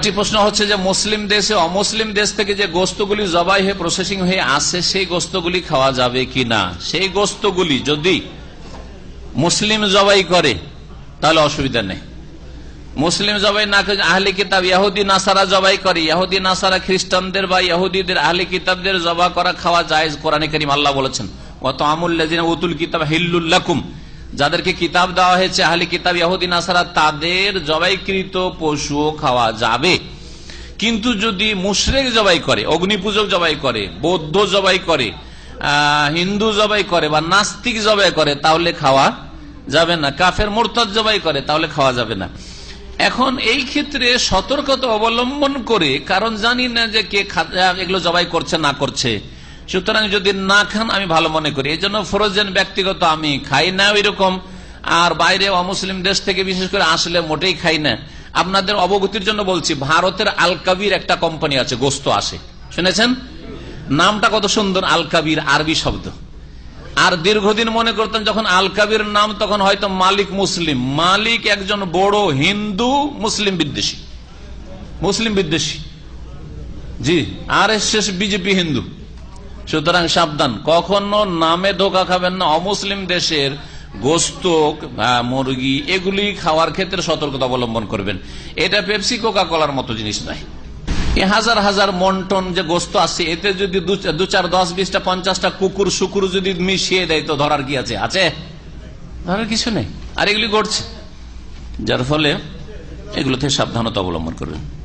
একটি প্রশ্ন হচ্ছে যে মুসলিম দেশে, অমুসলিম দেশ থেকে যে গোস্তগুলি জবাই হয়ে প্রসেসিং হয়ে আসে, সেই গোস্তগুলি খাওয়া যাবে কি না সেই গোস্তগুলি যদি মুসলিম জবাই করে, তাহলে অসুবিধা নেই। মুসলিম জবাই না করে আহলি কিতাব ইয়াহুদি নাসারা জবাই করে। ইয়াহুদি নাসারা খ্রিস্টানদের বা ইয়াহুদিদের আহলি কিতাবদের জবা করা খাওয়া যায় কোরআন করিম আল্লাহ বলেছেন অত আমুল্লাহ উতুল কিতাব হিল্লুল্লাকুম যাদেরকে কিতাব দেওয়া হয়েছে, আহলি কিতাব ইয়াহুদি, নাসারা, তাদের জবাইকৃত পশুও খাওয়া যাবে। কিন্তু যদি মুশরেক জবাই করে, অগ্নিপূজক জবাই করে, বৌদ্ধ জবাই করে হিন্দু জবাই করে বা নাস্তিক জবাই করে, তাহলে খাওয়া যাবে না। কাফের, মোরতাদ জবাই করে, তাহলে খাওয়া যাবে না। এখন এই ক্ষেত্রে সতর্কতা অবলম্বন করে, কারণ জানি না যে কে এগুলো জবাই করছে, না করছে। সুতরাং যদি না খান, আমি ভালো মনে করি। এই জন্য ফরোজেন ব্যক্তিগত আমি খাই না ওইরকম। আর বাইরে অমুসলিম দেশ থেকে বিশেষ করে আসলে মোটেই খাই না। আপনাদের অবগতির জন্য বলছি, ভারতের আলকাবির একটা কোম্পানি আছে, গোস্ত আসে। শুনেছেন? নামটা কত সুন্দর, আলকাবির আরবি শব্দ। আর দীর্ঘদিন মনে করতেন, যখন আলকাবির নাম, তখন হয়তো মালিক মুসলিম। মালিক একজন বড় হিন্দু মুসলিম বিদ্বেষী। মুসলিম বিদ্বেষী। জি, আর এস বিজেপি হিন্দু। সুতরাং সাবধান। কখনো নামে ধোকা খাবেন না। অমুসলিম দেশের গোস্ত আহ, মুরগি এগুলি খাওয়ার ক্ষেত্রে সতর্কতা অবলম্বন করবেন। এটা পেপসি কোকা কলার মতো জিনিস নয়। হাজার হাজার মন্টন যে গোস্ত আছে এতে যদি দু চার দশ বিশটা পঞ্চাশটা কুকুর শুকুর যদি মিশিয়ে দেয় তো ধরার কি আছে? আছে? ধরার কিছু নেই। আর এগুলি ঘটছে যার ফলে এগুলো থেকে সাবধানতা অবলম্বন করবেন।